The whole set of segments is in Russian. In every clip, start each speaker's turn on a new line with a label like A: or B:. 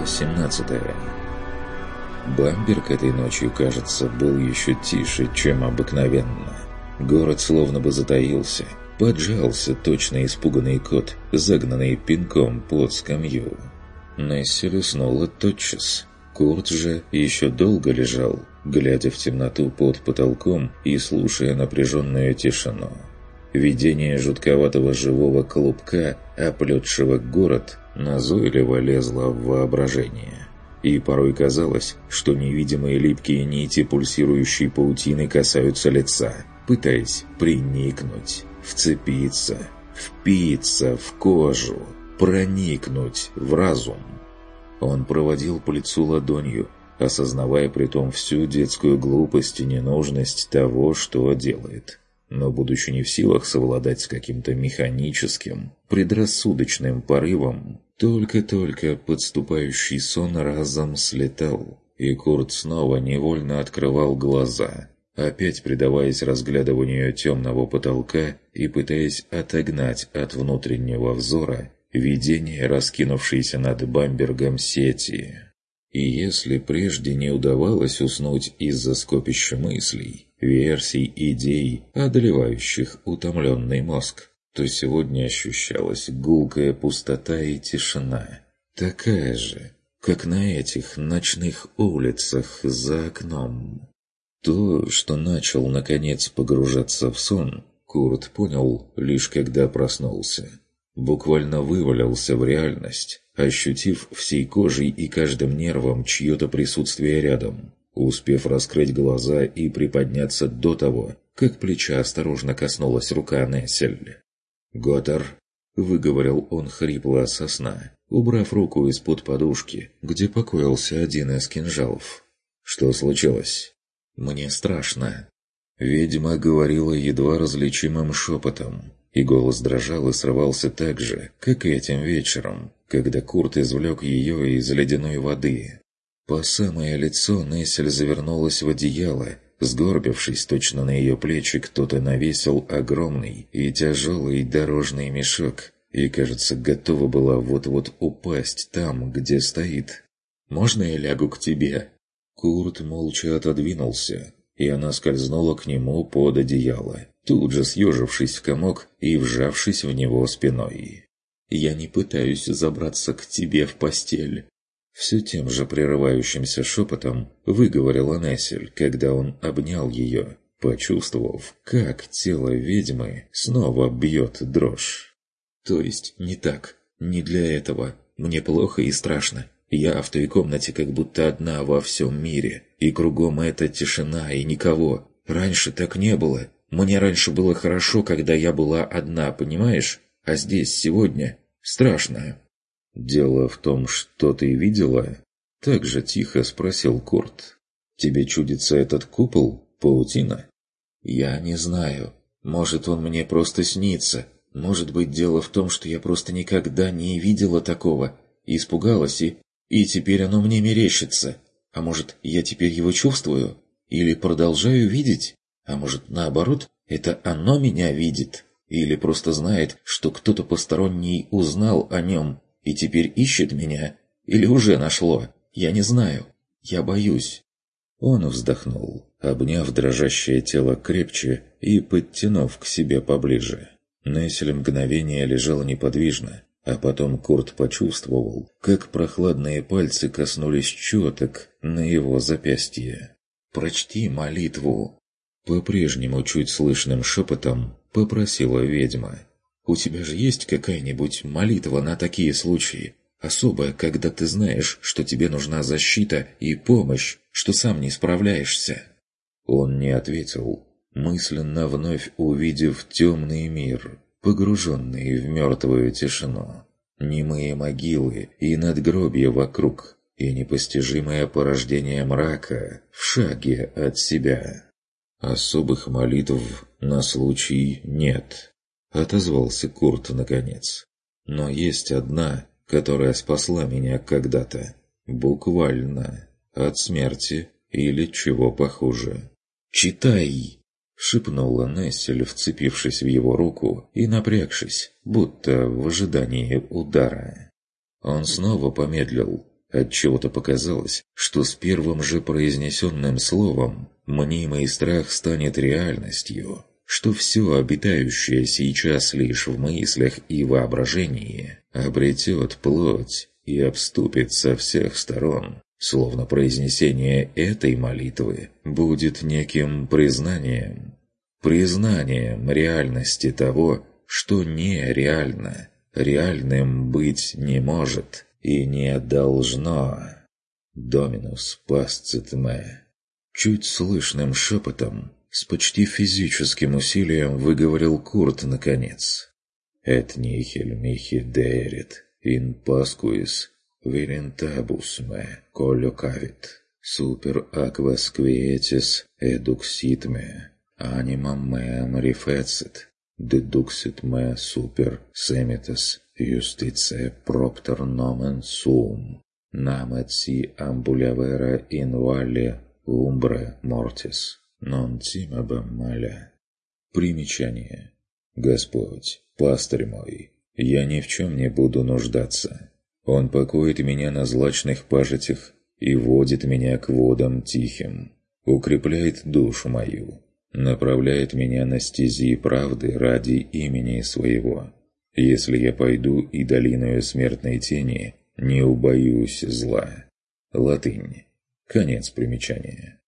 A: Глава 17 Бамберг этой ночью, кажется, был еще тише, чем обыкновенно. Город словно бы затаился, поджался точно испуганный кот, загнанный пинком под скамью. Нессель уснула тотчас. Курт же еще долго лежал, глядя в темноту под потолком и слушая напряженную тишину. Видение жутковатого живого клубка, оплетшего город, назойливо лезло в воображение. И порой казалось, что невидимые липкие нити пульсирующей паутины касаются лица, пытаясь приникнуть, вцепиться, впиться в кожу, проникнуть в разум. Он проводил по лицу ладонью, осознавая при том всю детскую глупость и ненужность того, что делает. Но, будучи не в силах совладать с каким-то механическим, предрассудочным порывом, только-только подступающий сон разом слетал, и Курт снова невольно открывал глаза, опять предаваясь разглядыванию темного потолка и пытаясь отогнать от внутреннего взора видение, раскинувшееся над Бамбергом сети. И если прежде не удавалось уснуть из-за скопища мыслей, версий, идей, одолевающих утомленный мозг, то сегодня ощущалась гулкая пустота и тишина. Такая же, как на этих ночных улицах за окном. То, что начал, наконец, погружаться в сон, Курт понял, лишь когда проснулся. Буквально вывалился в реальность, ощутив всей кожей и каждым нервом чье-то присутствие рядом, успев раскрыть глаза и приподняться до того, как плеча осторожно коснулась рука Нессель. «Готтер!» — выговорил он хрипло со сна, убрав руку из-под подушки, где покоился один из кинжалов. «Что случилось?» «Мне страшно». Ведьма говорила едва различимым шепотом, и голос дрожал и срывался так же, как и этим вечером, когда Курт извлек ее из ледяной воды. По самое лицо Нессель завернулась в одеяло, Сгорбившись точно на ее плечи, кто-то навесил огромный и тяжелый дорожный мешок и, кажется, готова была вот-вот упасть там, где стоит. «Можно я лягу к тебе?» Курт молча отодвинулся, и она скользнула к нему под одеяло, тут же съежившись в комок и вжавшись в него спиной. «Я не пытаюсь забраться к тебе в постель. Все тем же прерывающимся шепотом выговорила Нессель, когда он обнял ее, почувствовав, как тело ведьмы снова бьет дрожь. «То есть не так, не для этого. Мне плохо и страшно. Я в той комнате как будто одна во всем мире, и кругом эта тишина и никого. Раньше так не было. Мне раньше было хорошо, когда я была одна, понимаешь? А здесь сегодня страшно». «Дело в том, что ты видела?» Так же тихо спросил Курт. «Тебе чудится этот купол, паутина?» «Я не знаю. Может, он мне просто снится. Может быть, дело в том, что я просто никогда не видела такого. Испугалась и... И теперь оно мне мерещится. А может, я теперь его чувствую? Или продолжаю видеть? А может, наоборот, это оно меня видит? Или просто знает, что кто-то посторонний узнал о нем и теперь ищет меня? Или уже нашло? Я не знаю. Я боюсь». Он вздохнул, обняв дрожащее тело крепче и подтянув к себе поближе. Нессель мгновение лежал неподвижно, а потом Курт почувствовал, как прохладные пальцы коснулись четок на его запястье. «Прочти молитву!» По-прежнему чуть слышным шепотом попросила ведьма. У тебя же есть какая-нибудь молитва на такие случаи? Особая, когда ты знаешь, что тебе нужна защита и помощь, что сам не справляешься?» Он не ответил, мысленно вновь увидев темный мир, погруженный в мертвую тишину. Немые могилы и надгробья вокруг, и непостижимое порождение мрака в шаге от себя. Особых молитв на случай нет. — отозвался Курт наконец. «Но есть одна, которая спасла меня когда-то. Буквально. От смерти или чего похуже». «Читай!» — шепнула Нессель, вцепившись в его руку и напрягшись, будто в ожидании удара. Он снова помедлил, Отчего-то показалось, что с первым же произнесенным словом мнимый страх станет реальностью, что все обитающее сейчас лишь в мыслях и воображении обретет плоть и обступит со всех сторон, словно произнесение этой молитвы будет неким признанием. Признанием реальности того, что нереально, реальным быть не может и не должно. Доминус пасцитме. Чуть слышным шепотом, с почти физическим усилием выговорил Курт наконец. «Et nihil mihi derit, in pasquis virentabus me collocavit, super aquas quietis eduxit me, animam meam rifecit, deduxit me super semitas justice propter nomen sum, namet si ambulavera in valle umbre mortis, non timabam маля. Примечание. Господь, пастырь мой, я ни в чем не буду нуждаться. Он покоит меня на злачных пажитях и водит меня к водам тихим, укрепляет душу мою, направляет меня на стези правды ради имени своего. Если я пойду и долиною смертной тени, не убоюсь зла. Латынь. Конец примечания.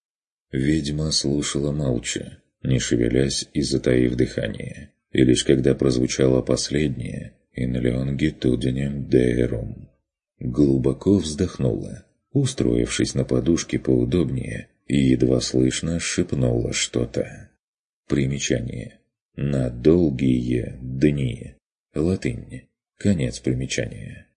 A: Ведьма слушала молча, не шевелясь и затаив дыхание. И лишь когда прозвучало последнее «In longitudinem derum», глубоко вздохнула, устроившись на подушке поудобнее и едва слышно шепнула что-то. Примечание. На долгие дни. Латынь. Конец примечания.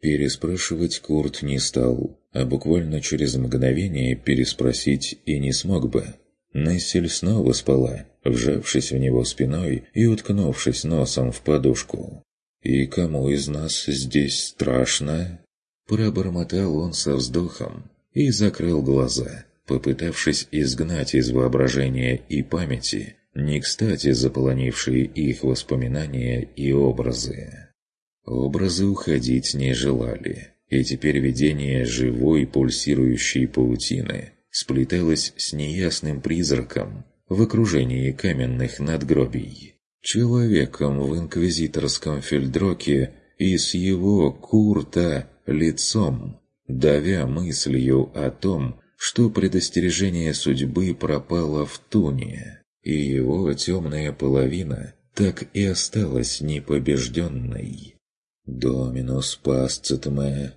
A: Переспрашивать Курт не стал, а буквально через мгновение переспросить и не смог бы. Нессель снова спала, вжавшись в него спиной и уткнувшись носом в подушку. «И кому из нас здесь страшно?» Пробормотал он со вздохом и закрыл глаза, попытавшись изгнать из воображения и памяти не кстати заполонившие их воспоминания и образы. Образы уходить не желали, и теперь видение живой пульсирующей паутины сплеталось с неясным призраком в окружении каменных надгробий. Человеком в инквизиторском фельдроке и с его курта лицом, давя мыслью о том, что предостережение судьбы пропало в туне, и его темная половина так и осталась непобежденной. Доминус пасцитме.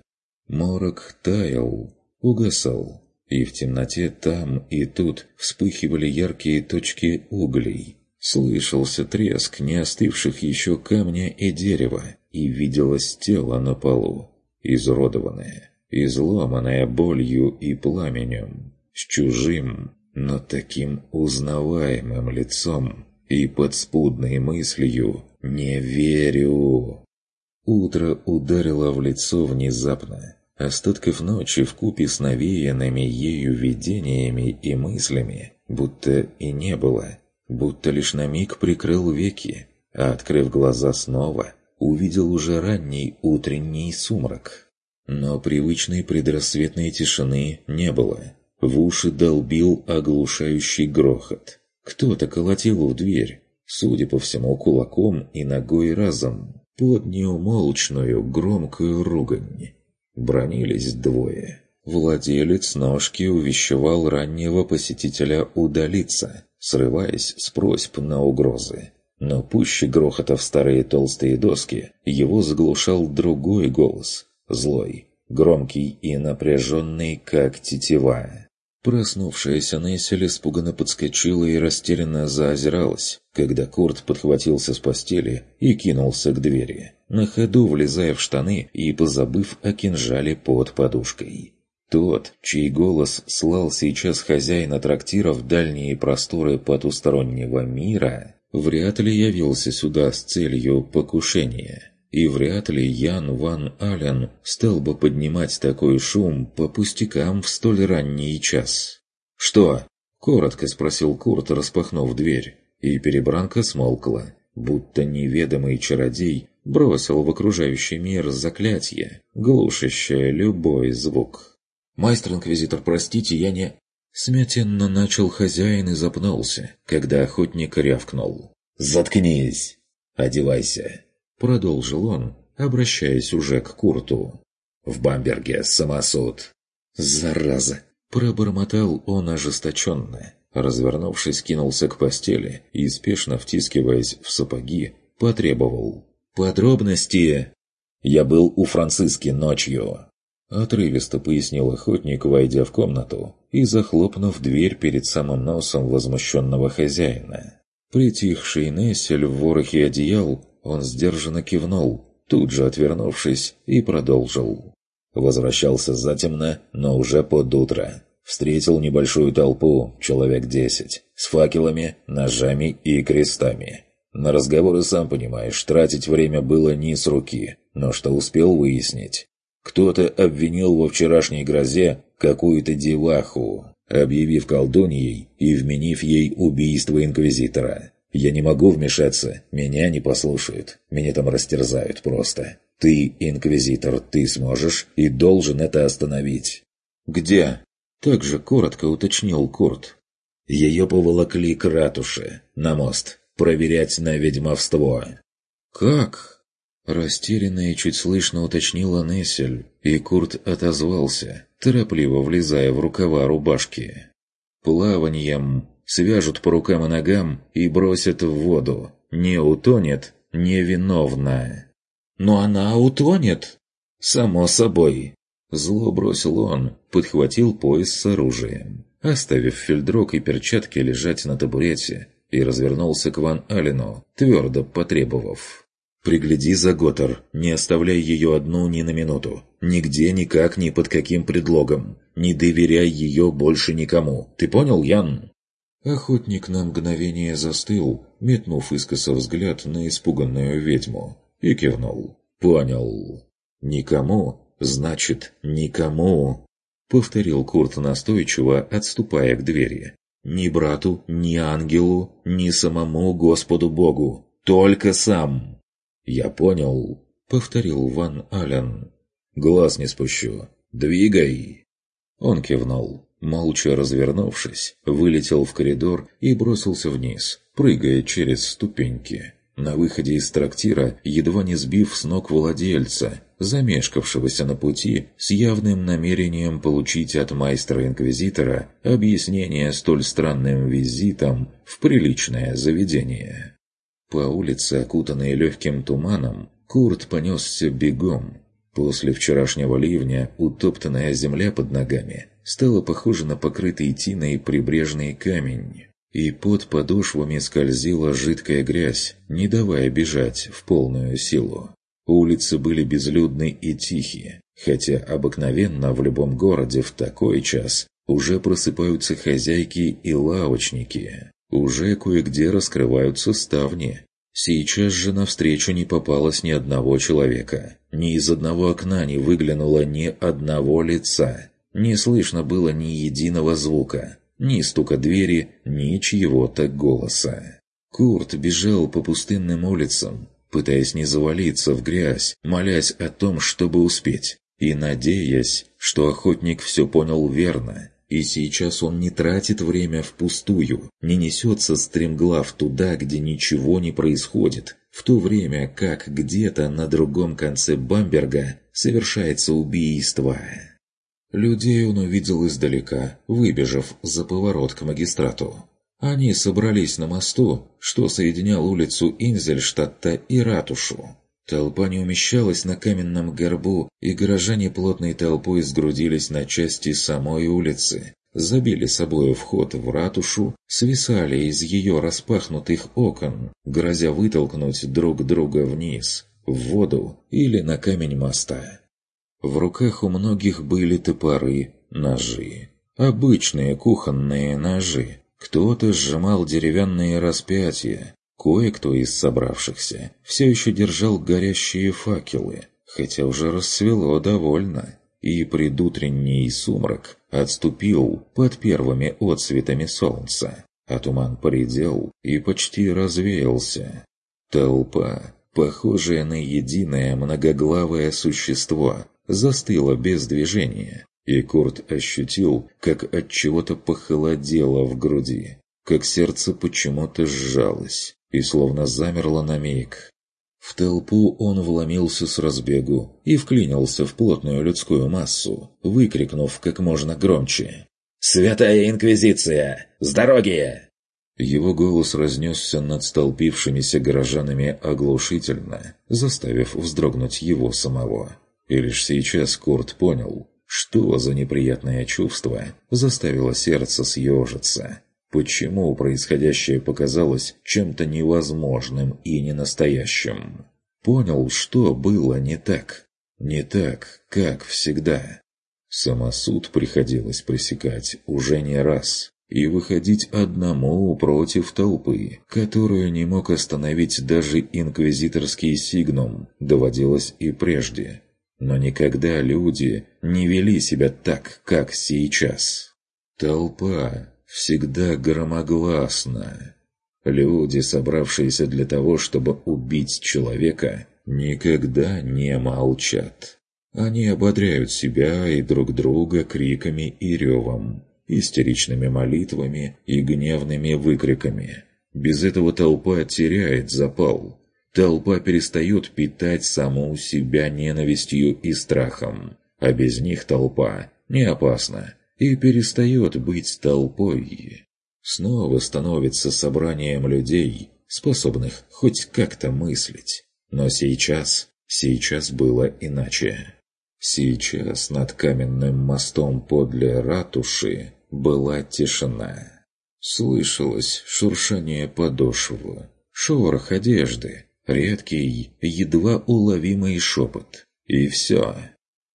A: Морок таял, угасал, и в темноте там и тут вспыхивали яркие точки углей. Слышался треск не остывших еще камня и дерева, и виделось тело на полу, изуродованное, изломанное болью и пламенем, с чужим, но таким узнаваемым лицом и подспудной мыслью «Не верю!». Утро ударило в лицо внезапно. Остатков ночи в купе с навеянными ею видениями и мыслями будто и не было, будто лишь на миг прикрыл веки, а, открыв глаза снова, увидел уже ранний утренний сумрак. Но привычной предрассветной тишины не было. В уши долбил оглушающий грохот. Кто-то колотил в дверь, судя по всему, кулаком и ногой разом, под неумолчную громкую ругань. Бронились двое. Владелец ножки увещевал раннего посетителя удалиться, срываясь с просьб на угрозы. Но пуще грохота в старые толстые доски его заглушал другой голос, злой, громкий и напряженный, как тетива. Проснувшаяся Нессель испуганно подскочила и растерянно заозиралась, когда Курт подхватился с постели и кинулся к двери, на ходу влезая в штаны и позабыв о кинжале под подушкой. Тот, чей голос слал сейчас хозяина трактира в дальние просторы потустороннего мира, вряд ли явился сюда с целью покушения. И вряд ли Ян Ван Ален стал бы поднимать такой шум по пустякам в столь ранний час. «Что?» – коротко спросил Курт, распахнув дверь, и перебранка смолкла, будто неведомый чародей бросил в окружающий мир заклятие, глушащее любой звук. «Майстер-инквизитор, простите, я не...» Смятенно начал хозяин и запнулся, когда охотник рявкнул. «Заткнись! Одевайся!» Продолжил он, обращаясь уже к Курту. «В Бамберге самосуд!» «Зараза!» Пробормотал он ожесточенно. Развернувшись, кинулся к постели и, спешно втискиваясь в сапоги, потребовал. «Подробности!» «Я был у Франциски ночью!» Отрывисто пояснил охотник, войдя в комнату и захлопнув дверь перед самым носом возмущенного хозяина. Притихший Нессель в ворохе одеял, он сдержанно кивнул, тут же отвернувшись, и продолжил. Возвращался затемно, но уже под утро. Встретил небольшую толпу, человек десять, с факелами, ножами и крестами. На разговоры, сам понимаешь, тратить время было не с руки, но что успел выяснить. Кто-то обвинил во вчерашней грозе какую-то деваху, объявив колдуньей и вменив ей убийство инквизитора. Я не могу вмешаться, меня не послушают, меня там растерзают просто. Ты, инквизитор, ты сможешь и должен это остановить. Где? Также коротко уточнил Курт. Ее поволокли к ратуше, на мост, проверять на ведьмовство. «Как?» Растерянно и чуть слышно уточнила Нессель, и Курт отозвался, торопливо влезая в рукава рубашки. «Плаваньем свяжут по рукам и ногам и бросят в воду. Не утонет, невиновна». «Но она утонет!» «Само собой!» Зло бросил он, подхватил пояс с оружием, оставив фельдрок и перчатки лежать на табурете, и развернулся к Ван Алину, твердо потребовав. «Пригляди за Готтер, не оставляй ее одну ни на минуту. Нигде, никак, ни под каким предлогом. Не доверяй ее больше никому. Ты понял, Ян?» Охотник на мгновение застыл, метнув искоса взгляд на испуганную ведьму, и кивнул. «Понял. Никому значит, никому!» — повторил Курт настойчиво, отступая к двери. «Ни брату, ни ангелу, ни самому Господу Богу. Только сам!» «Я понял», — повторил Ван Ален. «Глаз не спущу. Двигай!» Он кивнул, молча развернувшись, вылетел в коридор и бросился вниз, прыгая через ступеньки на выходе из трактира, едва не сбив с ног владельца, замешкавшегося на пути с явным намерением получить от майстра-инквизитора объяснение столь странным визитом в приличное заведение. По улице, окутанной легким туманом, Курт понесся бегом. После вчерашнего ливня утоптанная земля под ногами стала похожа на покрытый тиной прибрежный камень и под подошвами скользила жидкая грязь, не давая бежать в полную силу. Улицы были безлюдны и тихие, хотя обыкновенно в любом городе в такой час уже просыпаются хозяйки и лавочники, уже кое-где раскрываются ставни. Сейчас же навстречу не попалось ни одного человека, ни из одного окна не выглянуло ни одного лица, не слышно было ни единого звука, ни стука двери, ни чьего-то голоса. Курт бежал по пустынным улицам, пытаясь не завалиться в грязь, молясь о том, чтобы успеть, и надеясь, что охотник все понял верно, и сейчас он не тратит время впустую, не несется стремглав туда, где ничего не происходит, в то время как где-то на другом конце Бамберга совершается убийство. Людей он увидел издалека, выбежав за поворот к магистрату. Они собрались на мосту, что соединял улицу Инзельштадта и ратушу. Толпа не умещалась на каменном горбу, и горожане плотной толпой сгрудились на части самой улицы, забили собою вход в ратушу, свисали из ее распахнутых окон, грозя вытолкнуть друг друга вниз, в воду или на камень моста. В руках у многих были топоры, ножи. Обычные кухонные ножи. Кто-то сжимал деревянные распятия. Кое-кто из собравшихся все еще держал горящие факелы, хотя уже рассвело довольно. И предутренний сумрак отступил под первыми отсветами солнца, а туман поредел и почти развеялся. Толпа похожее на единое многоглавое существо, застыло без движения, и Курт ощутил, как от чего-то похолодело в груди, как сердце почему-то сжалось и словно замерло на миг. В толпу он вломился с разбегу и вклинился в плотную людскую массу, выкрикнув как можно громче «Святая Инквизиция! С дороги!» Его голос разнесся над столпившимися горожанами оглушительно, заставив вздрогнуть его самого. И лишь сейчас Курт понял, что за неприятное чувство заставило сердце съежиться. Почему происходящее показалось чем-то невозможным и ненастоящим? Понял, что было не так. Не так, как всегда. Самосуд приходилось пресекать уже не раз и выходить одному против толпы, которую не мог остановить даже инквизиторский сигнум, доводилось и прежде. Но никогда люди не вели себя так, как сейчас. Толпа всегда громогласна. Люди, собравшиеся для того, чтобы убить человека, никогда не молчат. Они ободряют себя и друг друга криками и ревом, истеричными молитвами и гневными выкриками. Без этого толпа теряет запал. Толпа перестает питать саму себя ненавистью и страхом, а без них толпа не опасна и перестает быть толпой. Снова становится собранием людей, способных хоть как-то мыслить. Но сейчас, сейчас было иначе. Сейчас над каменным мостом подле ратуши была тишина. Слышалось шуршание подошвы, шорох одежды, редкий, едва уловимый шепот. И все.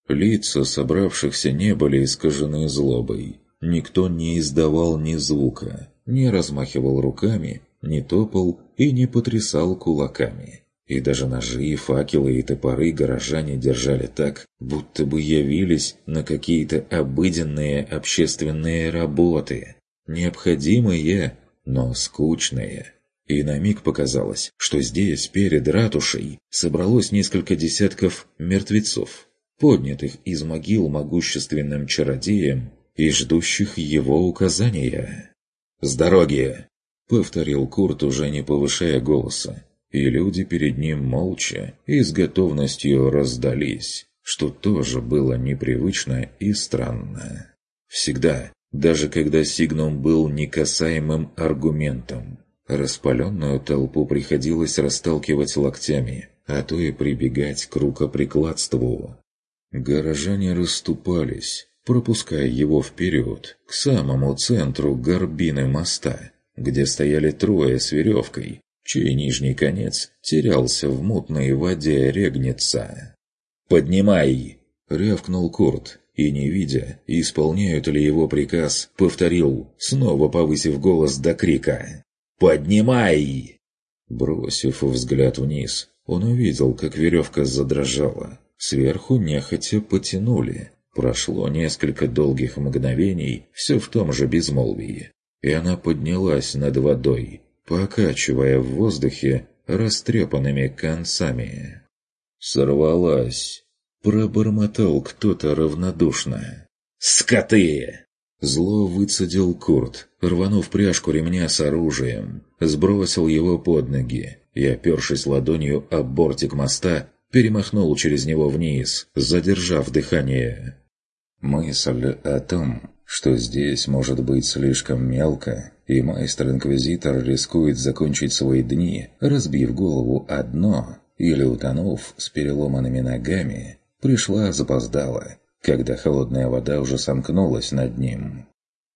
A: Лица собравшихся не были искажены злобой. Никто не издавал ни звука, не размахивал руками, не топал и не потрясал кулаками. И даже ножи, факелы и топоры горожане держали так, будто бы явились на какие-то обыденные общественные работы. Необходимые, но скучные. И на миг показалось, что здесь, перед ратушей, собралось несколько десятков мертвецов, поднятых из могил могущественным чародеем и ждущих его указания. «С дороги!» — повторил Курт, уже не повышая голоса и люди перед ним молча и с готовностью раздались, что тоже было непривычно и странно. Всегда, даже когда сигнум был некасаемым аргументом, распаленную толпу приходилось расталкивать локтями, а то и прибегать к рукоприкладству. Горожане расступались, пропуская его вперед, к самому центру горбины моста, где стояли трое с веревкой, чей нижний конец терялся в мутной воде регнеца. «Поднимай!» — рявкнул Курт, и, не видя, исполняют ли его приказ, повторил, снова повысив голос до крика. «Поднимай!» Бросив взгляд вниз, он увидел, как веревка задрожала. Сверху нехотя потянули. Прошло несколько долгих мгновений, все в том же безмолвии. И она поднялась над водой, покачивая в воздухе растрепанными концами. «Сорвалась!» — пробормотал кто-то равнодушно. «Скоты!» Зло выцедил Курт, рванув пряжку ремня с оружием, сбросил его под ноги и, опершись ладонью об бортик моста, перемахнул через него вниз, задержав дыхание. Мысль о том, что здесь может быть слишком мелко, и майстер-инквизитор рискует закончить свои дни, разбив голову одно или утонув с переломанными ногами, пришла запоздала, когда холодная вода уже сомкнулась над ним.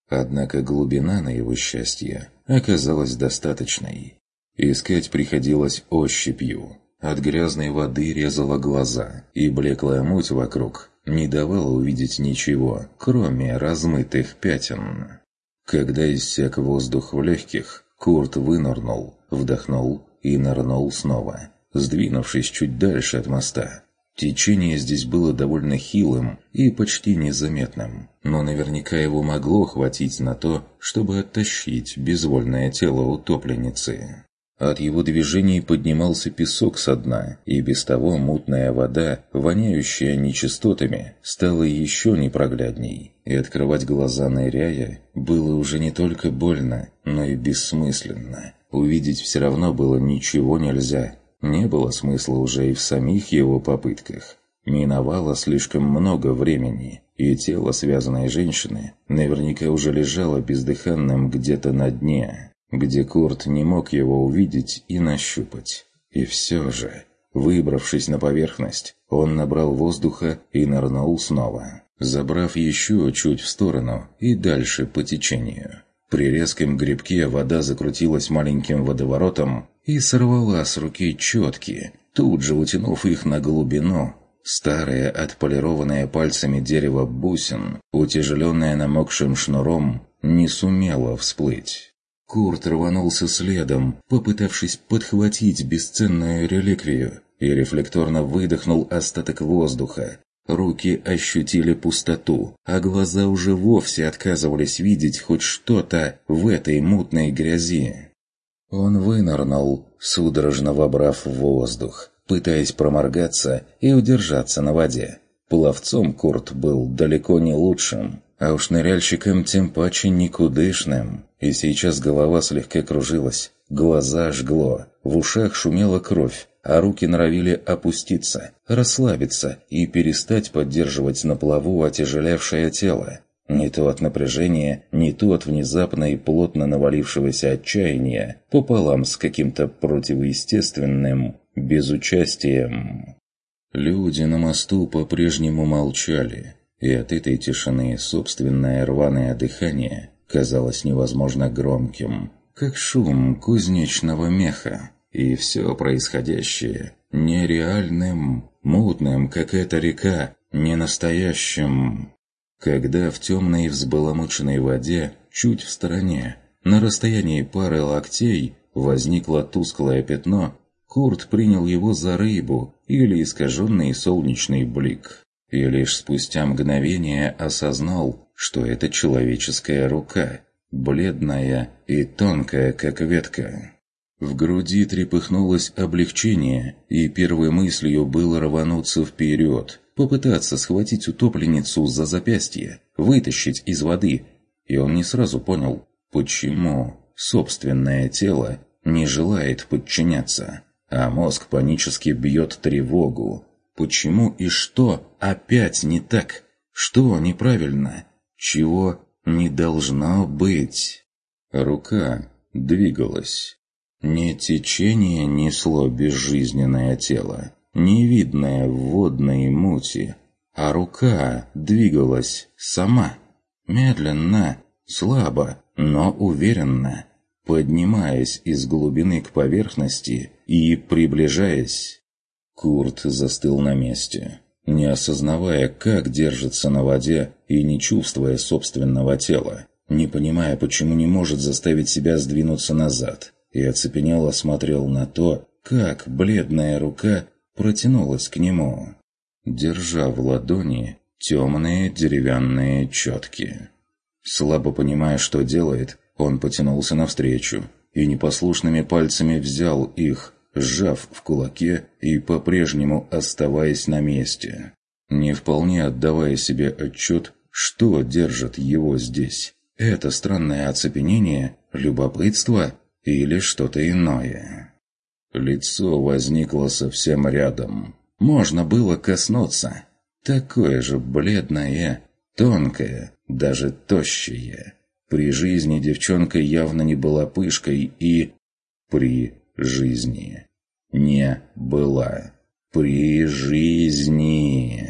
A: Однако глубина на его счастье оказалась достаточной. Искать приходилось ощупью. От грязной воды резала глаза, и блеклая муть вокруг не давала увидеть ничего, кроме размытых пятен. Когда иссяк воздух в легких, Курт вынырнул, вдохнул и нырнул снова, сдвинувшись чуть дальше от моста. Течение здесь было довольно хилым и почти незаметным, но наверняка его могло хватить на то, чтобы оттащить безвольное тело утопленницы. От его движений поднимался песок со дна, и без того мутная вода, воняющая нечистотами, стала еще непроглядней. И открывать глаза ныряя было уже не только больно, но и бессмысленно. Увидеть все равно было ничего нельзя. Не было смысла уже и в самих его попытках. Миновало слишком много времени, и тело связанной женщины наверняка уже лежало бездыханным где-то на дне где Курт не мог его увидеть и нащупать. И все же, выбравшись на поверхность, он набрал воздуха и нырнул снова, забрав еще чуть в сторону и дальше по течению. При резком грибке вода закрутилась маленьким водоворотом и сорвала с руки четки, тут же утянув их на глубину. Старое, отполированное пальцами дерево бусин, утяжеленное намокшим шнуром, не сумело всплыть. Курт рванулся следом, попытавшись подхватить бесценную реликвию, и рефлекторно выдохнул остаток воздуха. Руки ощутили пустоту, а глаза уже вовсе отказывались видеть хоть что-то в этой мутной грязи. Он вынырнул, судорожно вобрав воздух, пытаясь проморгаться и удержаться на воде. Пловцом Курт был далеко не лучшим, а уж ныряльщиком тем паче никудышным. И сейчас голова слегка кружилась, глаза жгло, в ушах шумела кровь, а руки норовили опуститься, расслабиться и перестать поддерживать на плаву отяжелевшее тело. Не то от напряжения, не то от внезапно и плотно навалившегося отчаяния, пополам с каким-то противоестественным безучастием. Люди на мосту по-прежнему молчали, и от этой тишины собственное рваное дыхание казалось невозможно громким, как шум кузнечного меха, и все происходящее нереальным, мутным, как эта река, ненастоящим. Когда в темной взбаламученной воде, чуть в стороне, на расстоянии пары локтей, возникло тусклое пятно, Курт принял его за рыбу или искаженный солнечный блик и лишь спустя мгновение осознал, что это человеческая рука, бледная и тонкая, как ветка. В груди трепыхнулось облегчение, и первой мыслью было рвануться вперед, попытаться схватить утопленницу за запястье, вытащить из воды. И он не сразу понял, почему собственное тело не желает подчиняться, а мозг панически бьет тревогу, Почему и что опять не так? Что неправильно? Чего не должно быть? Рука двигалась. Не течение несло безжизненное тело, невидное в водной мути, а рука двигалась сама, медленно, слабо, но уверенно, поднимаясь из глубины к поверхности и приближаясь. Курт застыл на месте, не осознавая, как держится на воде и не чувствуя собственного тела, не понимая, почему не может заставить себя сдвинуться назад, и оцепенело смотрел на то, как бледная рука протянулась к нему, держа в ладони темные деревянные четки. Слабо понимая, что делает, он потянулся навстречу и непослушными пальцами взял их, сжав в кулаке и по-прежнему оставаясь на месте, не вполне отдавая себе отчет, что держит его здесь. Это странное оцепенение, любопытство или что-то иное. Лицо возникло совсем рядом. Можно было коснуться. Такое же бледное, тонкое, даже тощее. При жизни девчонка явно не была пышкой и... При жизни не была. При жизни.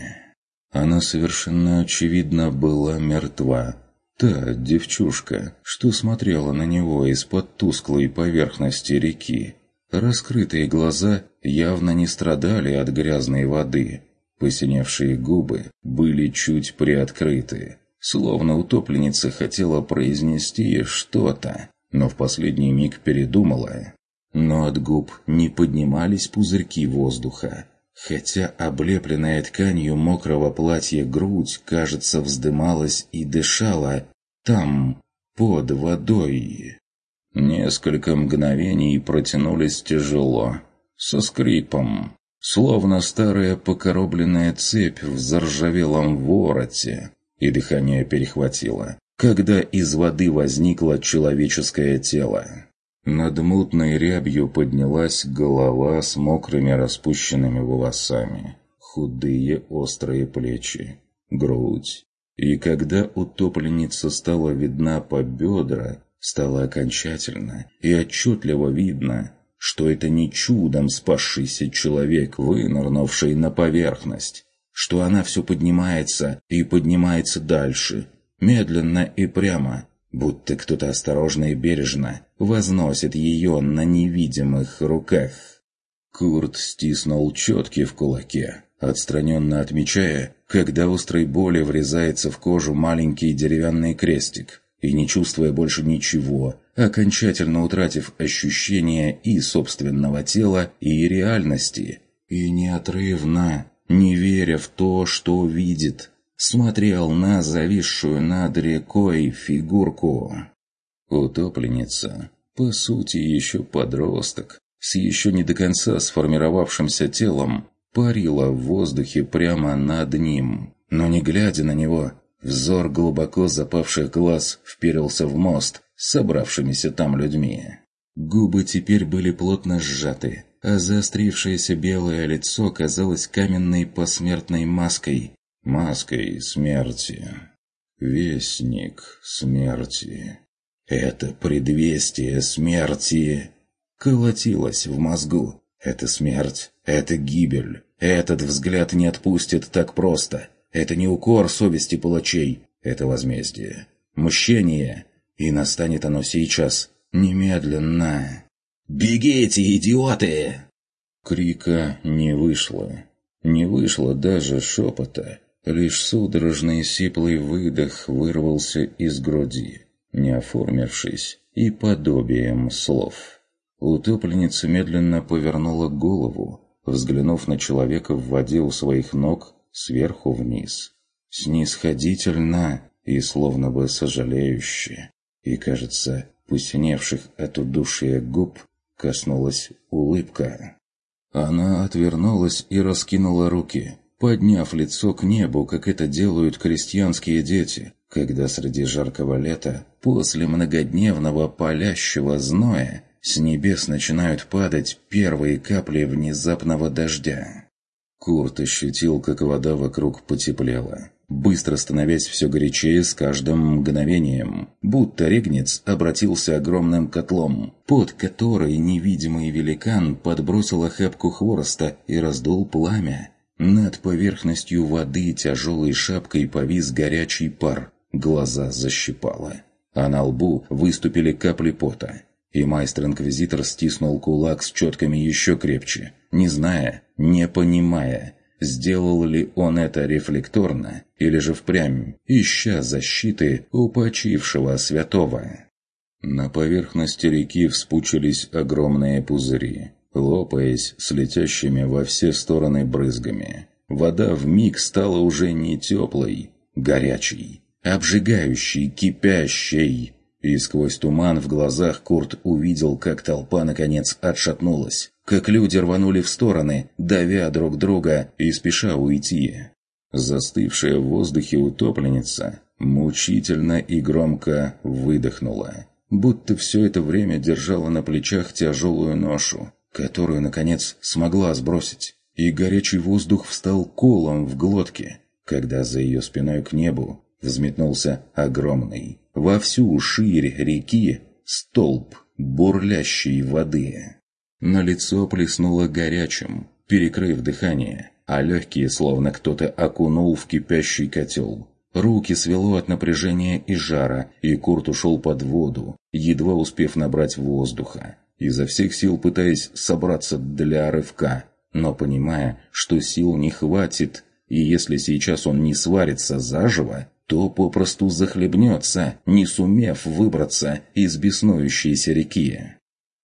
A: Она совершенно очевидно была мертва. Та девчушка, что смотрела на него из-под тусклой поверхности реки. Раскрытые глаза явно не страдали от грязной воды. Посиневшие губы были чуть приоткрыты, словно утопленница хотела произнести что-то, но в последний миг передумала но от губ не поднимались пузырьки воздуха, хотя облепленная тканью мокрого платья грудь, кажется, вздымалась и дышала там, под водой. Несколько мгновений протянулись тяжело, со скрипом, словно старая покоробленная цепь в заржавелом вороте, и дыхание перехватило, когда из воды возникло человеческое тело. Над мутной рябью поднялась голова с мокрыми распущенными волосами, худые острые плечи, грудь. И когда утопленница стала видна по бедра, стало окончательно и отчетливо видно, что это не чудом спасшийся человек, вынырнувший на поверхность, что она все поднимается и поднимается дальше, медленно и прямо, будто кто-то осторожно и бережно возносит ее на невидимых руках. Курт стиснул четки в кулаке, отстраненно отмечая, когда острой боли врезается в кожу маленький деревянный крестик, и не чувствуя больше ничего, окончательно утратив ощущение и собственного тела, и реальности, и неотрывно, не веря в то, что видит, смотрел на зависшую над рекой фигурку. Утопленница, по сути еще подросток, с еще не до конца сформировавшимся телом, парила в воздухе прямо над ним. Но не глядя на него, взор глубоко запавших глаз вперился в мост с собравшимися там людьми. Губы теперь были плотно сжаты, а заострившееся белое лицо казалось каменной посмертной маской, маской смерти. Вестник смерти. Это предвестие смерти колотилось в мозгу. Это смерть, это гибель. Этот взгляд не отпустит так просто. Это не укор совести палачей, это возмездие. Мщение. И настанет оно сейчас, немедленно. «Бегите, идиоты!» Крика не вышло. Не вышло даже шепота. Лишь судорожный сиплый выдох вырвался из груди, не оформившись и подобием слов. Утопленница медленно повернула голову, взглянув на человека в воде у своих ног сверху вниз. Снисходительно и словно бы сожалеюще. И, кажется, посиневших от удушья губ коснулась улыбка. Она отвернулась и раскинула руки, подняв лицо к небу, как это делают крестьянские дети, когда среди жаркого лета, после многодневного палящего зноя, с небес начинают падать первые капли внезапного дождя. Курт ощутил, как вода вокруг потеплела, быстро становясь все горячее с каждым мгновением, будто регнец обратился огромным котлом, под который невидимый великан подбросил охапку хвороста и раздул пламя, над поверхностью воды тяжелой шапкой повис горячий пар, глаза защипало. А на лбу выступили капли пота. И майстер-инквизитор стиснул кулак с четками еще крепче, не зная, не понимая, сделал ли он это рефлекторно или же впрямь, ища защиты у почившего святого. На поверхности реки вспучились огромные пузыри лопаясь с летящими во все стороны брызгами. Вода в миг стала уже не теплой, горячей, обжигающей, кипящей. И сквозь туман в глазах Курт увидел, как толпа наконец отшатнулась, как люди рванули в стороны, давя друг друга и спеша уйти. Застывшая в воздухе утопленница мучительно и громко выдохнула, будто все это время держала на плечах тяжелую ношу, которую, наконец, смогла сбросить, и горячий воздух встал колом в глотке, когда за ее спиной к небу взметнулся огромный, во всю ширь реки, столб бурлящей воды. На лицо плеснуло горячим, перекрыв дыхание, а легкие словно кто-то окунул в кипящий котел. Руки свело от напряжения и жара, и Курт ушел под воду, едва успев набрать воздуха изо всех сил пытаясь собраться для рывка, но понимая, что сил не хватит, и если сейчас он не сварится заживо, то попросту захлебнется, не сумев выбраться из беснующейся реки.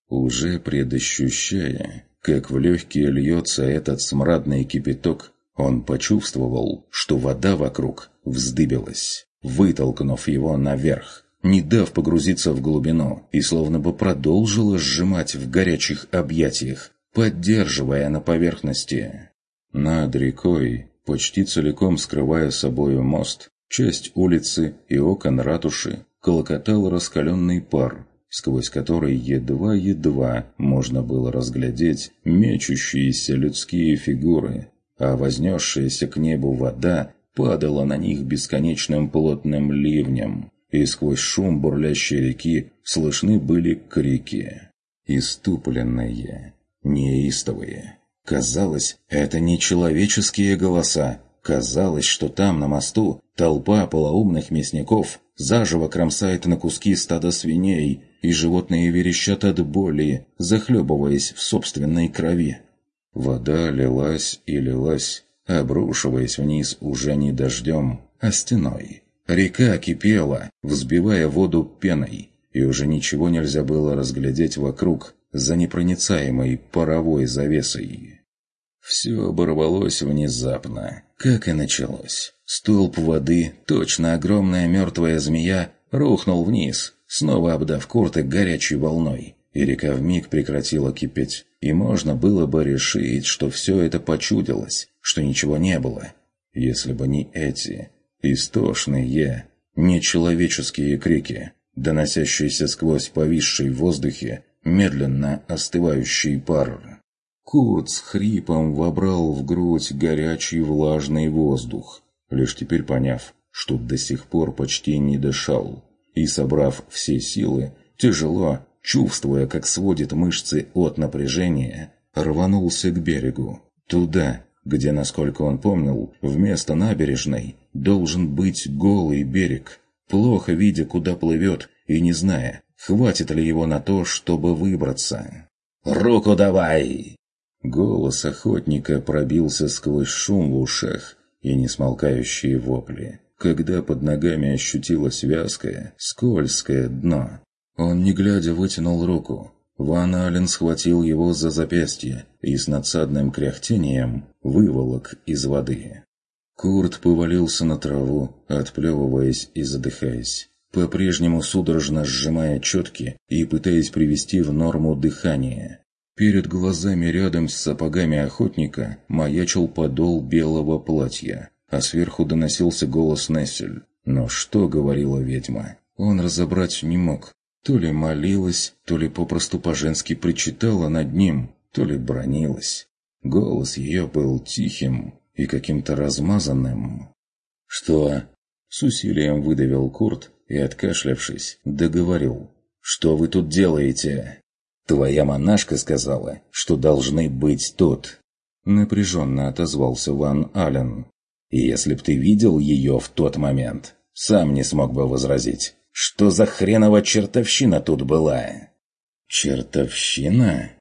A: Уже предощущая, как в легкие льется этот смрадный кипяток, он почувствовал, что вода вокруг вздыбилась, вытолкнув его наверх,
B: не дав погрузиться в глубину, и словно бы продолжила сжимать в горячих объятиях, поддерживая на поверхности. Над рекой, почти целиком скрывая собою мост, часть улицы и окон ратуши, колокотал раскаленный пар, сквозь который едва-едва можно было разглядеть мечущиеся людские фигуры, а вознесшаяся к небу вода падала на них бесконечным плотным ливнем, и сквозь шум бурлящей реки слышны были крики. Иступленные, неистовые. Казалось, это не человеческие голоса. Казалось, что там, на мосту, толпа полоумных мясников заживо кромсает на куски стада свиней, и животные верещат от боли, захлебываясь в собственной крови. Вода лилась и лилась, обрушиваясь вниз уже не дождем, а стеной. Река кипела, взбивая воду пеной, и уже ничего нельзя было разглядеть вокруг за непроницаемой паровой завесой. Все оборвалось внезапно, как и началось. Столб воды, точно огромная мертвая змея, рухнул вниз, снова обдав Курта горячей волной, и река вмиг прекратила кипеть, и можно было бы решить, что все это почудилось, что ничего не было, если бы не эти истошные, нечеловеческие крики, доносящиеся сквозь повисший в воздухе медленно остывающий пар. Курт с хрипом вобрал в грудь горячий влажный воздух, лишь теперь поняв, что до сих пор почти не дышал, и, собрав все силы, тяжело, чувствуя, как сводит мышцы от напряжения, рванулся к берегу, туда, где, насколько он помнил, вместо набережной должен быть голый берег, плохо видя, куда плывет, и не зная, хватит ли его на то, чтобы выбраться. «Руку давай!» Голос охотника пробился сквозь шум в ушах и несмолкающие вопли, когда под ногами ощутилось вязкое, скользкое дно. Он, не глядя, вытянул руку. Ван Ален схватил его за запястье и с надсадным кряхтением выволок из воды. Курт повалился на траву, отплевываясь и задыхаясь, по-прежнему судорожно сжимая четки и пытаясь привести в норму дыхание. Перед глазами рядом с сапогами охотника маячил подол белого платья, а сверху доносился голос Нессель. Но что говорила ведьма, он разобрать не мог. То ли молилась, то ли попросту по-женски причитала над ним, то ли бронилась. Голос ее был тихим и каким-то размазанным. «Что?» — с усилием выдавил Курт и, откашлявшись, договорил. «Что вы тут делаете?» «Твоя монашка сказала, что должны быть тут», — напряженно отозвался Ван Ален. «И если б ты видел ее в тот момент, сам не смог бы возразить. Что за хренова чертовщина тут была?» «Чертовщина?»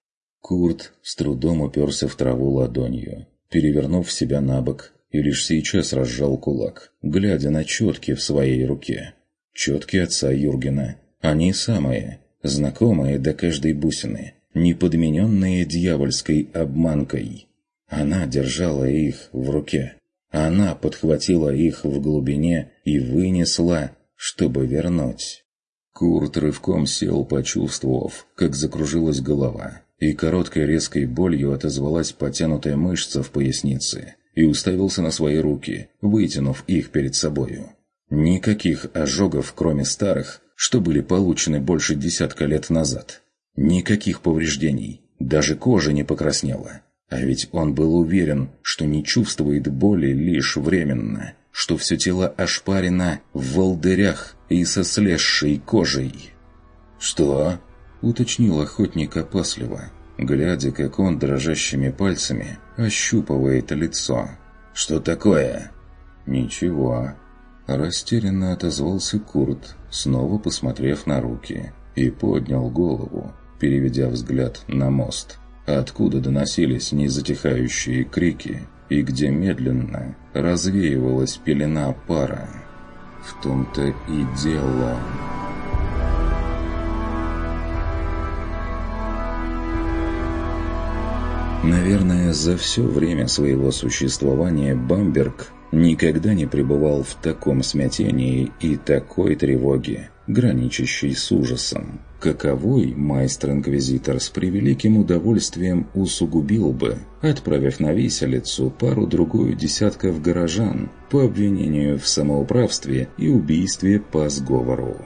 B: Курт с трудом уперся в траву ладонью, перевернув себя на бок, и лишь сейчас разжал кулак, глядя на четки в своей руке. Четки отца Юргена. Они самые, знакомые до каждой бусины, неподмененные дьявольской обманкой. Она держала их в руке. Она подхватила их в глубине и вынесла, чтобы вернуть. Курт рывком сел, почувствовав, как закружилась голова, и короткой резкой болью отозвалась потянутая мышца в пояснице, и уставился на свои руки, вытянув их перед собою. Никаких ожогов, кроме старых, что были получены больше десятка лет назад. Никаких повреждений, даже кожа не покраснела. А ведь он был уверен, что не чувствует боли лишь временно – что все тело ошпарено в волдырях и со слезшей кожей. «Что?» – уточнил охотник опасливо, глядя, как он дрожащими пальцами ощупывает лицо. «Что такое?» «Ничего». Растерянно отозвался Курт, снова посмотрев на руки, и поднял голову, переведя взгляд на мост, откуда доносились незатихающие крики и где медленно развеивалась пелена пара. В том-то и дело. Наверное, за все время своего существования Бамберг никогда не пребывал в таком смятении и такой тревоге, граничащей с ужасом. Каковой майстер-инквизитор с превеликим удовольствием усугубил бы, отправив на виселицу пару-другую десятков горожан по обвинению в самоуправстве и убийстве по сговору.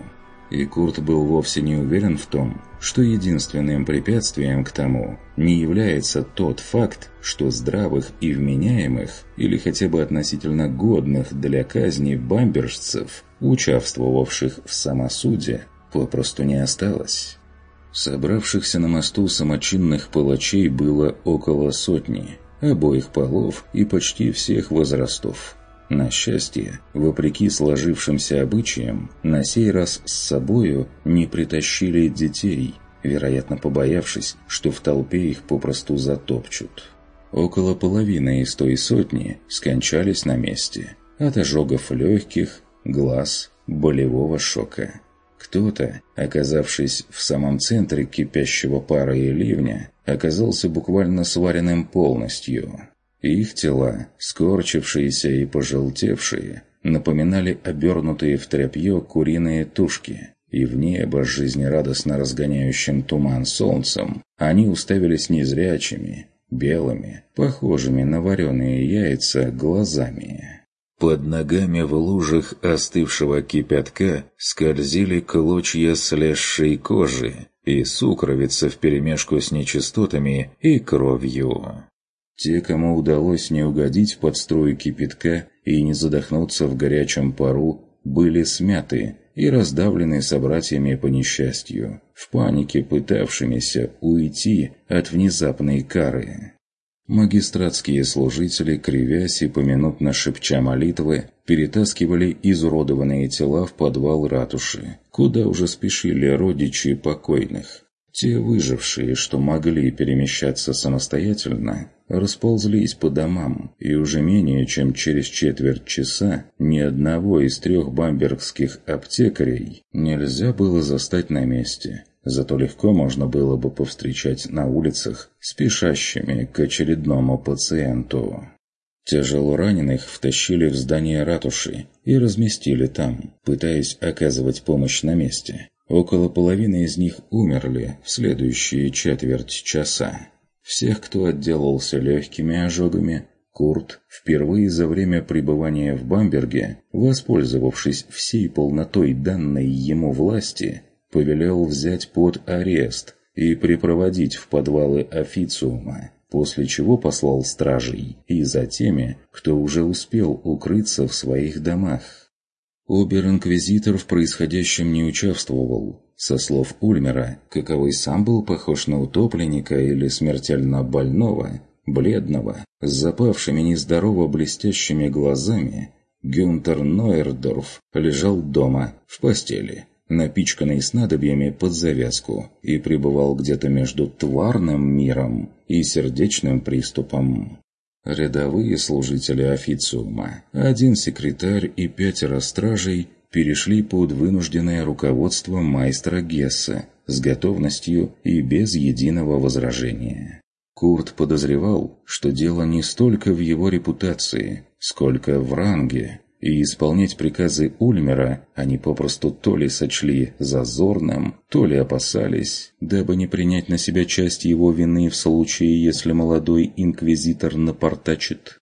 B: И Курт был вовсе не уверен в том, что единственным препятствием к тому не является тот факт, что здравых и вменяемых, или хотя бы относительно годных для казни бамбержцев, участвовавших в самосуде, попросту не осталось. Собравшихся на мосту самочинных палачей было около сотни, обоих полов и почти всех возрастов. На счастье, вопреки сложившимся обычаям, на сей раз с собою не притащили детей, вероятно побоявшись, что в толпе их попросту затопчут. Около половины из той сотни скончались на месте от ожогов легких, глаз, болевого шока. Кто-то, оказавшись в самом центре кипящего пара и ливня, оказался буквально сваренным полностью. Их тела, скорчившиеся и пожелтевшие, напоминали обернутые в тряпье куриные тушки, и в небо жизнерадостно разгоняющим туман солнцем они уставились незрячими, белыми, похожими на вареные яйца глазами. Под ногами в лужах остывшего кипятка скользили клочья слезшей кожи и сукровица вперемешку с нечистотами и кровью. Те, кому удалось не угодить под струю кипятка и не задохнуться в горячем пару, были смяты и раздавлены собратьями по несчастью, в панике пытавшимися уйти от внезапной кары. Магистратские служители, кривясь и поминутно шепча молитвы, перетаскивали изуродованные тела в подвал ратуши, куда уже спешили родичи покойных. Те выжившие, что могли перемещаться самостоятельно, расползлись по домам, и уже менее чем через четверть часа ни одного из трех бамбергских аптекарей нельзя было застать на месте. Зато легко можно было бы повстречать на улицах спешащими к очередному пациенту. Тяжело раненых втащили в здание ратуши и разместили там, пытаясь оказывать помощь на месте. Около половины из них умерли в следующие четверть часа. Всех, кто отделался легкими ожогами, Курт впервые за время пребывания в Бамберге, воспользовавшись всей полнотой данной ему власти, повелел взять под арест и припроводить в подвалы официума, после чего послал стражей и за теми, кто уже успел укрыться в своих домах. Обер-инквизитор в происходящем не участвовал. Со слов Ульмера, каковой сам был похож на утопленника или смертельно больного, бледного, с запавшими нездорово блестящими глазами, Гюнтер Нойердорф лежал дома, в постели, напичканный снадобьями под завязку, и пребывал где-то между тварным миром и сердечным приступом. Рядовые служители официума, один секретарь и пятеро стражей перешли под вынужденное руководство майстра Гесса с готовностью и без единого возражения. Курт подозревал, что дело не столько в его репутации, сколько в ранге, и исполнять приказы Ульмера они попросту то ли сочли зазорным, то ли опасались, дабы не принять на себя часть его вины в случае, если молодой инквизитор напортачит.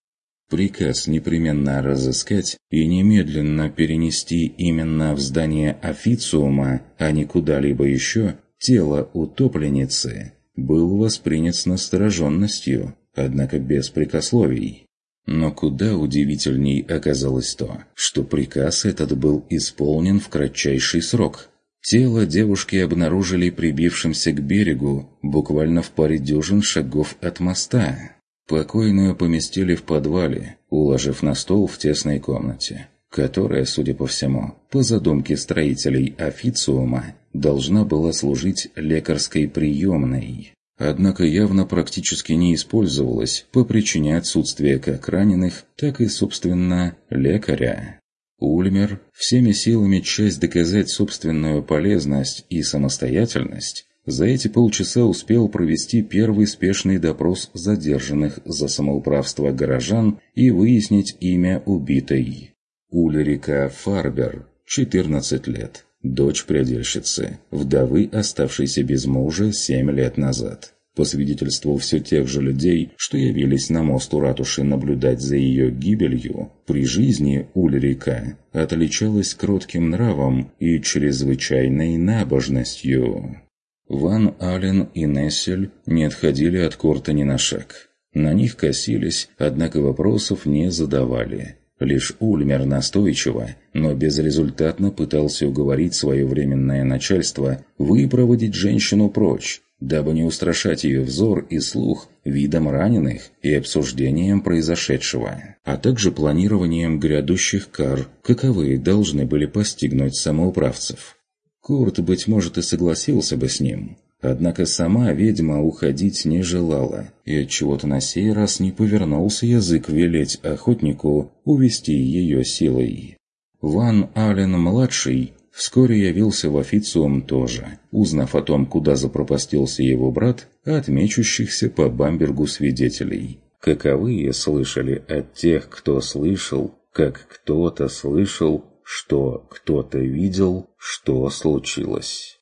B: Приказ непременно разыскать и немедленно перенести именно в здание официума, а не куда-либо еще, тело утопленницы, был воспринят с настороженностью, однако без прикословий. Но куда удивительней оказалось то, что приказ этот был исполнен в кратчайший срок. Тело девушки обнаружили прибившимся к берегу буквально в паре дюжин шагов от моста. Покойную поместили в подвале, уложив на стол в тесной комнате, которая, судя по всему, по задумке строителей официума, должна была служить лекарской приемной однако явно практически не использовалась по причине отсутствия как раненых, так и, собственно, лекаря. Ульмер, всеми силами часть доказать собственную полезность и самостоятельность, за эти полчаса успел провести первый спешный допрос задержанных за самоуправство горожан и выяснить имя убитой. Ульрика Фарбер, 14 лет, дочь предельщицы, вдовы, оставшейся без мужа семь лет назад. По свидетельству все тех же людей, что явились на мост у ратуши наблюдать за ее гибелью, при жизни Ульрика отличалась кротким нравом и чрезвычайной набожностью. Ван Ален и Нессель не отходили от Корта ни на шаг. На них косились, однако вопросов не задавали. Лишь Ульмер настойчиво, но безрезультатно пытался уговорить свое временное начальство выпроводить женщину прочь, дабы не устрашать ее взор и слух видом раненых и обсуждением произошедшего, а также планированием грядущих кар, каковые должны были постигнуть самоуправцев. Курт, быть может, и согласился бы с ним, Однако сама ведьма уходить не желала, и от чего то на сей раз не повернулся язык велеть охотнику увести ее силой. Ван Ален-младший вскоре явился в официум тоже, узнав о том, куда запропастился его брат, от мечущихся по Бамбергу свидетелей. Каковые слышали от тех, кто слышал, как кто-то слышал, что кто-то видел, что случилось.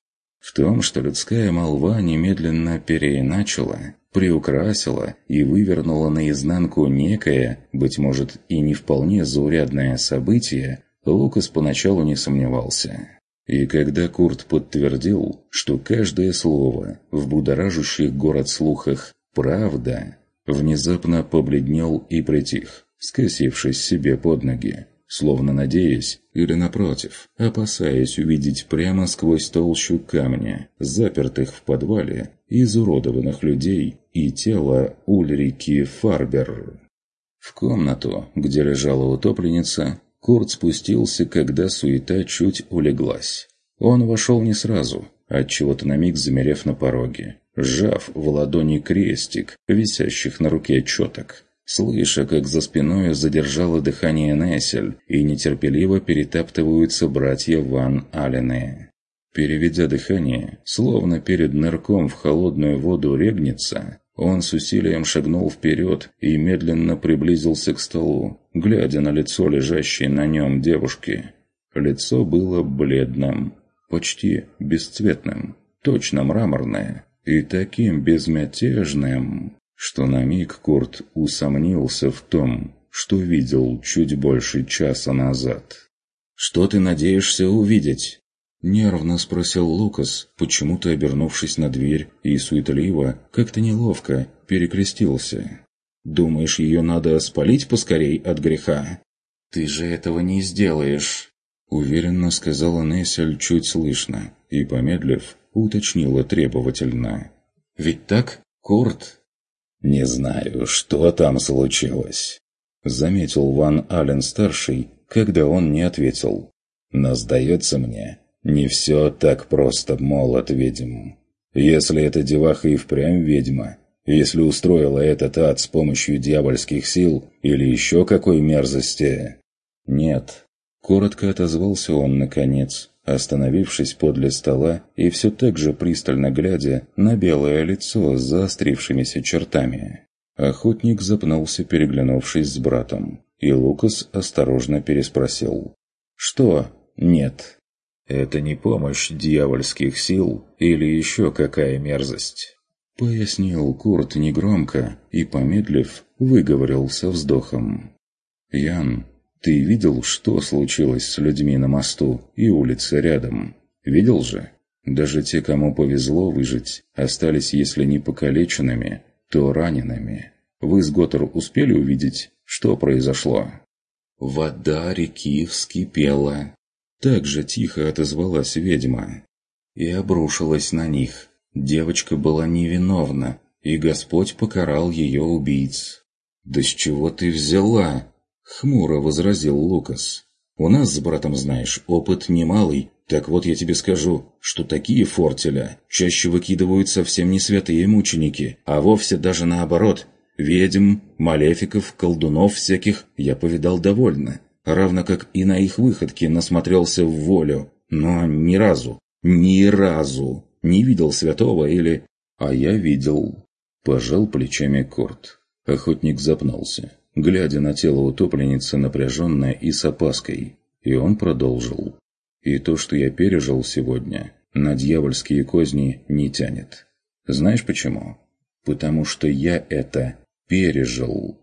B: В том, что людская молва немедленно переиначила, приукрасила и вывернула наизнанку некое, быть может, и не вполне заурядное событие, Лукас поначалу не сомневался. И когда Курт подтвердил, что каждое слово в будоражащих город слухах «правда», внезапно побледнел и притих, скосившись себе под ноги словно надеясь, или напротив, опасаясь увидеть прямо сквозь толщу камня, запертых в подвале, изуродованных людей и тело Ульрики Фарбер. В комнату, где лежала утопленница, Курт спустился, когда суета чуть улеглась. Он вошел не сразу, отчего-то на миг замерев на пороге, сжав в ладони крестик, висящих на руке четок, слыша, как за спиной задержало дыхание Нессель и нетерпеливо перетаптываются братья Ван Алены. Переведя дыхание, словно перед нырком в холодную воду регнется, он с усилием шагнул вперед и медленно приблизился к столу, глядя на лицо лежащей на нем девушки. Лицо было бледным, почти бесцветным, точно мраморное и таким безмятежным, что на миг Курт усомнился в том, что видел чуть больше часа назад. «Что ты надеешься увидеть?» Нервно спросил Лукас, почему-то обернувшись на дверь и суетливо, как-то неловко, перекрестился. «Думаешь, ее надо спалить поскорей от греха?» «Ты же этого не сделаешь!» Уверенно сказала Нессель чуть слышно и, помедлив, уточнила требовательно. «Ведь так, Курт?» «Не знаю, что там случилось», — заметил Ван Ален-старший, когда он не ответил. «Но сдается мне, не все так просто, молот ведьм. Если эта деваха и впрямь ведьма, если устроила этот ад с помощью дьявольских сил или еще какой мерзости...» «Нет», — коротко отозвался он наконец, остановившись подле стола и все так же пристально глядя на белое лицо с заострившимися чертами. Охотник запнулся, переглянувшись с братом, и Лукас осторожно переспросил. «Что? Нет». «Это не помощь дьявольских сил или еще какая мерзость?» Пояснил Курт негромко и, помедлив, выговорил со вздохом. «Ян, ты видел, что случилось с людьми на мосту и улице рядом? Видел же? Даже те, кому повезло выжить, остались, если не покалеченными, то ранеными. Вы с Готтер успели увидеть, что произошло? Вода реки вскипела. Так же тихо отозвалась ведьма. И обрушилась на них. Девочка была невиновна, и Господь покарал ее убийц. «Да с чего ты взяла?» Хмуро возразил Лукас. «У нас с братом, знаешь, опыт немалый. Так вот я тебе скажу, что такие фортеля чаще выкидывают совсем не святые мученики, а вовсе даже наоборот. Ведьм, малефиков, колдунов всяких я повидал довольно, равно как и на их выходке насмотрелся в волю. Но ни разу, ни разу не видел святого или... А я видел. Пожал плечами Корт. Охотник запнулся глядя на тело утопленницы напряженно и с опаской, и он продолжил. И то, что я пережил сегодня, на дьявольские козни не тянет. Знаешь почему? Потому что я это пережил.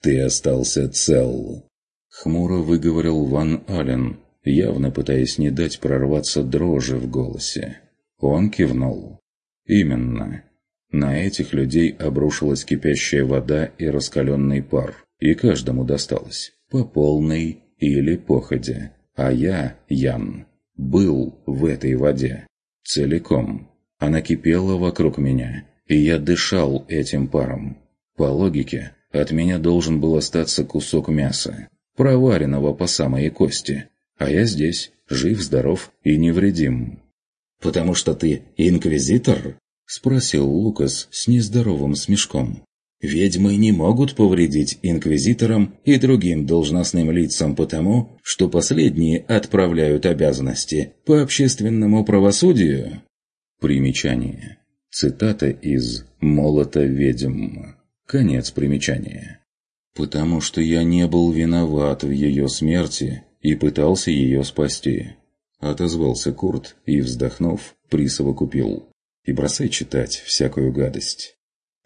B: Ты остался цел. Хмуро выговорил Ван Ален, явно пытаясь не дать прорваться дрожи в голосе. Он кивнул. «Именно. На этих людей обрушилась кипящая вода и раскаленный пар, и каждому досталось, по полной или походе. А я, Ян, был в этой воде. Целиком. Она кипела вокруг меня, и я дышал этим паром. По логике, от меня должен был остаться кусок мяса, проваренного по самой кости, а я здесь, жив-здоров и невредим.
C: «Потому что ты инквизитор?»
B: – спросил Лукас с нездоровым смешком.
C: «Ведьмы не могут повредить инквизиторам и другим должностным лицам потому, что последние отправляют обязанности по общественному правосудию».
B: Примечание. Цитата из «Молота ведьм». Конец примечания. «Потому что я не был виноват в ее смерти и пытался ее спасти. Отозвался Курт и, вздохнув, присовокупил. И бросай читать всякую гадость.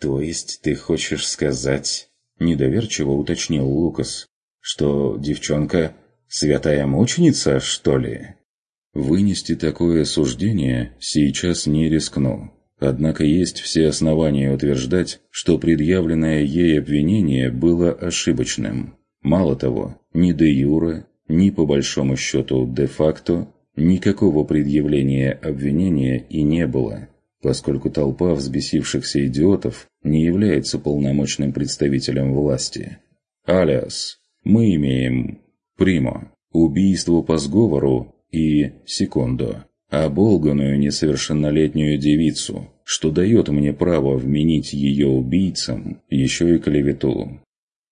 C: «То есть ты хочешь сказать...»
B: Недоверчиво уточнил Лукас. «Что девчонка святая мученица, что ли?» Вынести такое суждение сейчас не рискну. Однако есть все основания утверждать, что предъявленное ей обвинение было ошибочным. Мало того, ни де юре, ни по большому счету де-факто никакого предъявления обвинения и не было, поскольку толпа взбесившихся идиотов не является полномочным представителем власти. Алиас, мы имеем примо, убийство по сговору и секундо, оболганную несовершеннолетнюю девицу, что дает мне право вменить ее убийцам еще и клевету.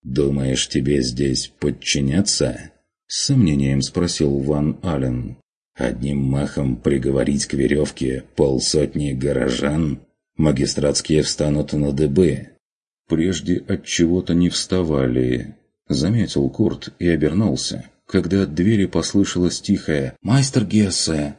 C: «Думаешь, тебе здесь подчиняться?»
B: С сомнением спросил Ван Ален.
C: «Одним махом приговорить к веревке полсотни горожан? Магистратские встанут на дыбы».
B: «Прежде от чего-то не вставали», — заметил Курт и обернулся, когда от двери послышалось тихое «Майстер Гессе!»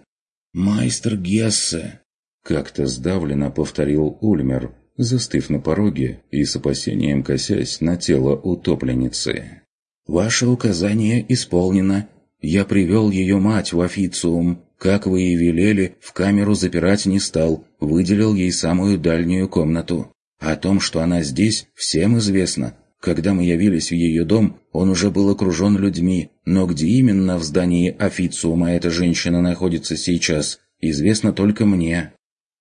B: «Майстер Гессе!» Как-то сдавленно повторил Ульмер, застыв на пороге и с опасением косясь на тело утопленницы. «Ваше указание исполнено. Я привел ее мать в официум. Как вы и велели, в камеру запирать не стал, выделил ей самую дальнюю комнату. О том, что она здесь, всем известно. Когда мы явились в ее дом, он уже был окружен людьми, но где именно в здании официума эта женщина находится сейчас, известно только мне».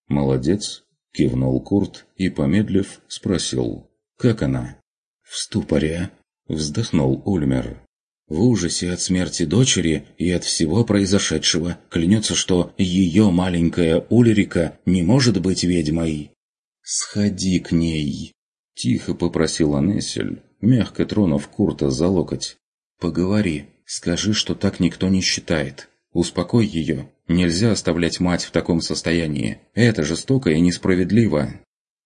B: «Молодец», — кивнул Курт и, помедлив, спросил. «Как она?» «В ступоре», Вздохнул Ульмер. В ужасе от смерти дочери и от всего произошедшего клянется, что ее маленькая Ульрика не может быть ведьмой. «Сходи к ней!» – тихо попросила Нессель, мягко тронув Курта за локоть. «Поговори, скажи, что так никто не считает. Успокой ее. Нельзя оставлять мать в таком состоянии. Это жестоко и несправедливо».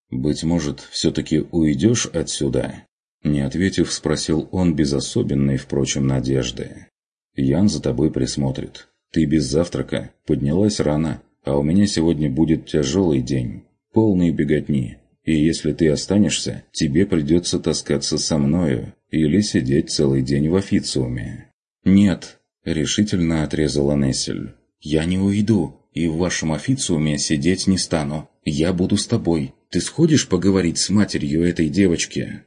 B: «Быть может, все-таки уйдешь отсюда?» Не ответив, спросил он без особенной, впрочем, надежды. «Ян за тобой присмотрит. Ты без завтрака, поднялась рано, а у меня сегодня будет тяжелый день, полный беготни. И если ты останешься, тебе придется таскаться со мною или сидеть целый день в официуме». «Нет», — решительно отрезала Нессель. «Я не уйду, и в вашем официуме сидеть не стану. Я буду с тобой. Ты сходишь поговорить с матерью этой девочки?»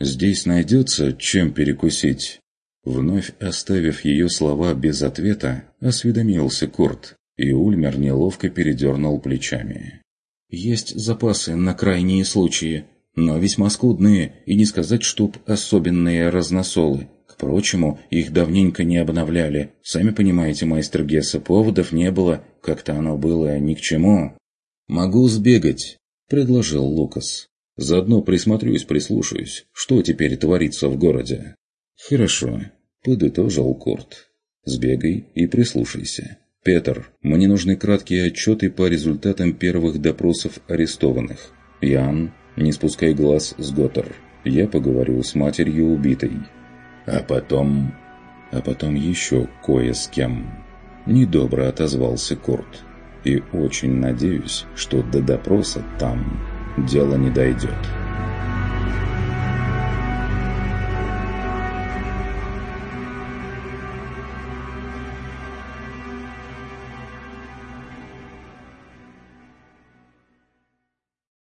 B: «Здесь найдется, чем перекусить». Вновь оставив ее слова без ответа, осведомился Курт, и Ульмер неловко передернул плечами. «Есть запасы на крайние случаи, но весьма скудные, и не сказать, чтоб особенные разносолы. К прочему, их давненько не обновляли. Сами понимаете, майстер Гесса, поводов не было, как-то оно было ни к чему». «Могу сбегать», — предложил Лукас. Заодно присмотрюсь, прислушаюсь, что теперь творится в городе. Хорошо, подытожил Корт. Сбегай и прислушайся. Петр, мне нужны краткие отчеты по результатам первых допросов арестованных. Ян, не спускай глаз с Готтер. Я поговорю с матерью убитой. А потом... А потом еще кое с кем.
A: Недобро отозвался Курт. «И очень надеюсь, что до допроса там дело не дойдет».